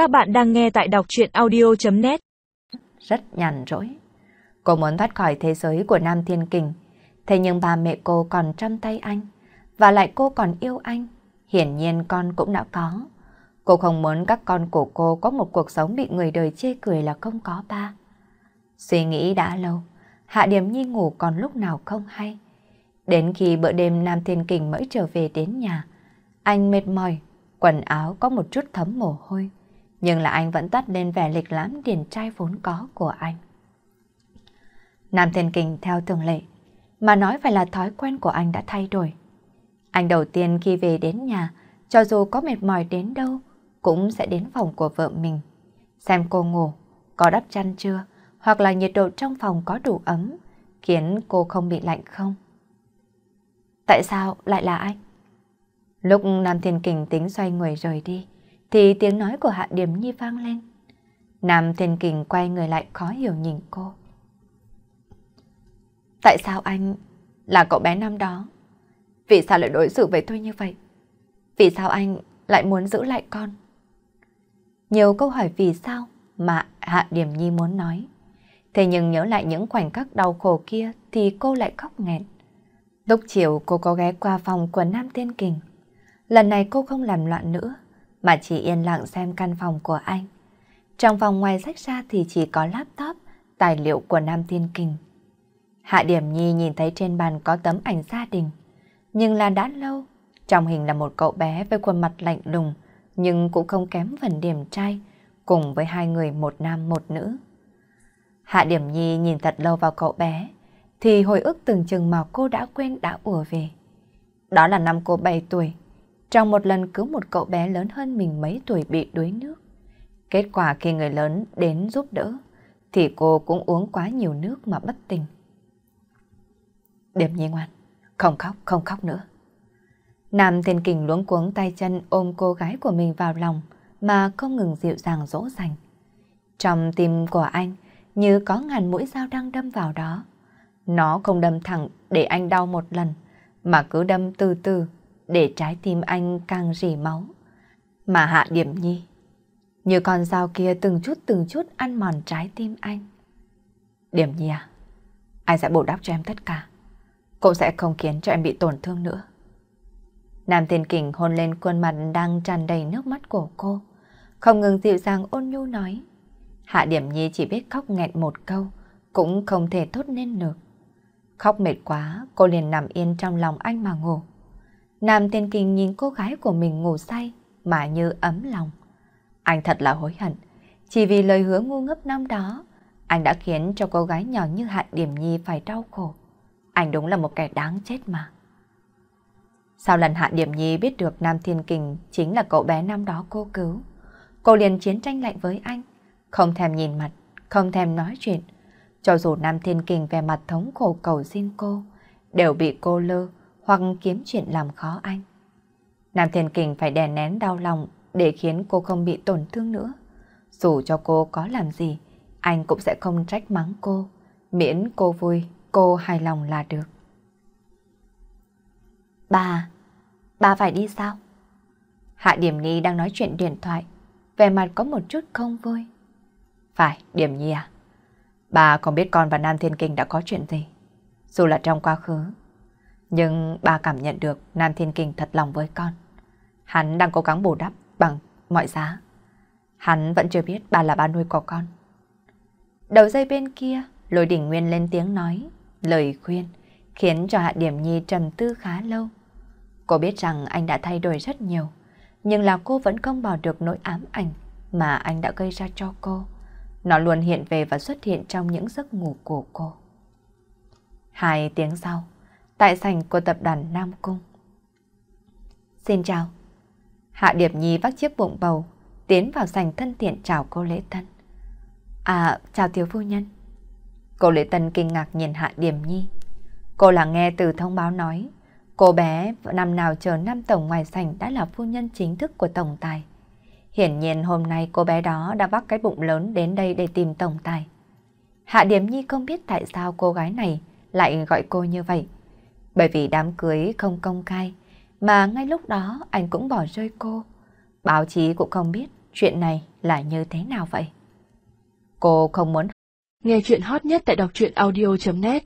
Các bạn đang nghe tại đọc chuyện audio.net Rất nhàn rỗi. Cô muốn thoát khỏi thế giới của Nam Thiên Kình. Thế nhưng ba mẹ cô còn trong tay anh. Và lại cô còn yêu anh. Hiển nhiên con cũng đã có. Cô không muốn các con của cô có một cuộc sống bị người đời chê cười là không có ba. Suy nghĩ đã lâu, Hạ Điểm Nhi ngủ còn lúc nào không hay. Đến khi bữa đêm Nam Thiên Kình mới trở về đến nhà, anh mệt mỏi, quần áo có một chút thấm mồ hôi, nhưng là anh vẫn tắt lên vẻ lịch lãm điển trai vốn có của anh. Nam Thiên Kình theo thường lệ, mà nói phải là thói quen của anh đã thay đổi. Anh đầu tiên khi về đến nhà, cho dù có mệt mỏi đến đâu, cũng sẽ đến phòng của vợ mình. Xem cô ngủ, có đắp chăn chưa, hoặc là nhiệt độ trong phòng có đủ ấm, khiến cô không bị lạnh không. Tại sao lại là anh? Lúc Nam Thiên Kình tính xoay người rời đi, thì tiếng nói của Hạ Điểm Nhi vang lên. Nam Thiên Kình quay người lại khó hiểu nhìn cô. Tại sao anh là cậu bé năm đó? Vì sao lại đối xử với tôi như vậy? Vì sao anh lại muốn giữ lại con? Nhiều câu hỏi vì sao mà Hạ Điểm Nhi muốn nói. Thế nhưng nhớ lại những khoảnh khắc đau khổ kia thì cô lại khóc nghẹn. Lúc chiều cô có ghé qua phòng của Nam Thiên Kình. Lần này cô không làm loạn nữa, mà chỉ yên lặng xem căn phòng của anh. Trong phòng ngoài sách ra thì chỉ có laptop, tài liệu của Nam Thiên Kình. Hạ Điểm Nhi nhìn thấy trên bàn có tấm ảnh gia đình, nhưng là đã lâu. Trong hình là một cậu bé với khuôn mặt lạnh lùng, nhưng cũng không kém phần điểm trai, cùng với hai người một nam một nữ. Hạ Điểm Nhi nhìn thật lâu vào cậu bé, thì hồi ức từng chừng mà cô đã quên đã ùa về. Đó là năm cô 7 tuổi, trong một lần cứu một cậu bé lớn hơn mình mấy tuổi bị đuối nước. Kết quả khi người lớn đến giúp đỡ, thì cô cũng uống quá nhiều nước mà bất tỉnh. Điểm Nhi ngoan, không khóc, không khóc nữa. Nam Thiên Kình luống cuống tay chân ôm cô gái của mình vào lòng mà không ngừng dịu dàng dỗ dành. Trong tim của anh như có ngàn mũi dao đang đâm vào đó. Nó không đâm thẳng để anh đau một lần, mà cứ đâm từ từ để trái tim anh càng rỉ máu. Mà hạ điểm nhi, như con dao kia từng chút từng chút ăn mòn trái tim anh. Điểm nhi à, anh sẽ bổ đắp cho em tất cả. Cũng sẽ không khiến cho em bị tổn thương nữa. Nam Thiên Kình hôn lên khuôn mặt đang tràn đầy nước mắt của cô, không ngừng dịu dàng ôn nhu nói. Hạ Điểm Nhi chỉ biết khóc nghẹn một câu, cũng không thể thốt nên được. Khóc mệt quá, cô liền nằm yên trong lòng anh mà ngủ. Nam Thiên Kình nhìn cô gái của mình ngủ say, mà như ấm lòng. Anh thật là hối hận, chỉ vì lời hứa ngu ngốc năm đó, anh đã khiến cho cô gái nhỏ như Hạ Điểm Nhi phải đau khổ. Anh đúng là một kẻ đáng chết mà. Sau lần Hạ Điểm Nhi biết được Nam Thiên Kình chính là cậu bé năm đó cô cứu, cô liền chiến tranh lạnh với anh, không thèm nhìn mặt, không thèm nói chuyện. Cho dù Nam Thiên Kình về mặt thống khổ cầu xin cô, đều bị cô lơ hoặc kiếm chuyện làm khó anh. Nam Thiên Kình phải đè nén đau lòng để khiến cô không bị tổn thương nữa. Dù cho cô có làm gì, anh cũng sẽ không trách mắng cô, miễn cô vui, cô hài lòng là được. Bà, bà phải đi sao? Hạ Điểm Nhi đang nói chuyện điện thoại, về mặt có một chút không vui. Phải, Điểm Nhi à? Bà không biết con và Nam Thiên Kinh đã có chuyện gì, dù là trong quá khứ. Nhưng bà cảm nhận được Nam Thiên Kinh thật lòng với con. Hắn đang cố gắng bù đắp bằng mọi giá. Hắn vẫn chưa biết bà là bà nuôi của con. Đầu dây bên kia, lôi đỉnh nguyên lên tiếng nói, lời khuyên, khiến cho Hạ Điểm Nhi trầm tư khá lâu. Cô biết rằng anh đã thay đổi rất nhiều, nhưng là cô vẫn không bỏ được nỗi ám ảnh mà anh đã gây ra cho cô. Nó luôn hiện về và xuất hiện trong những giấc ngủ của cô. Hai tiếng sau, tại sảnh của tập đoàn Nam Cung. Xin chào. Hạ Điệp Nhi vác chiếc bụng bầu, tiến vào sảnh thân thiện chào cô Lễ Tân. À, chào thiếu phu nhân. Cô Lễ Tân kinh ngạc nhìn Hạ Điệp Nhi. Cô là nghe từ thông báo nói, cô bé năm nào chờ năm tổng ngoài sảnh đã là phu nhân chính thức của tổng tài. Hiển nhiên hôm nay cô bé đó đã vác cái bụng lớn đến đây để tìm tổng tài. Hạ Điểm Nhi không biết tại sao cô gái này lại gọi cô như vậy. Bởi vì đám cưới không công khai, mà ngay lúc đó anh cũng bỏ rơi cô. Báo chí cũng không biết chuyện này là như thế nào vậy? Cô không muốn nghe chuyện hot nhất tại đọc truyện audio.net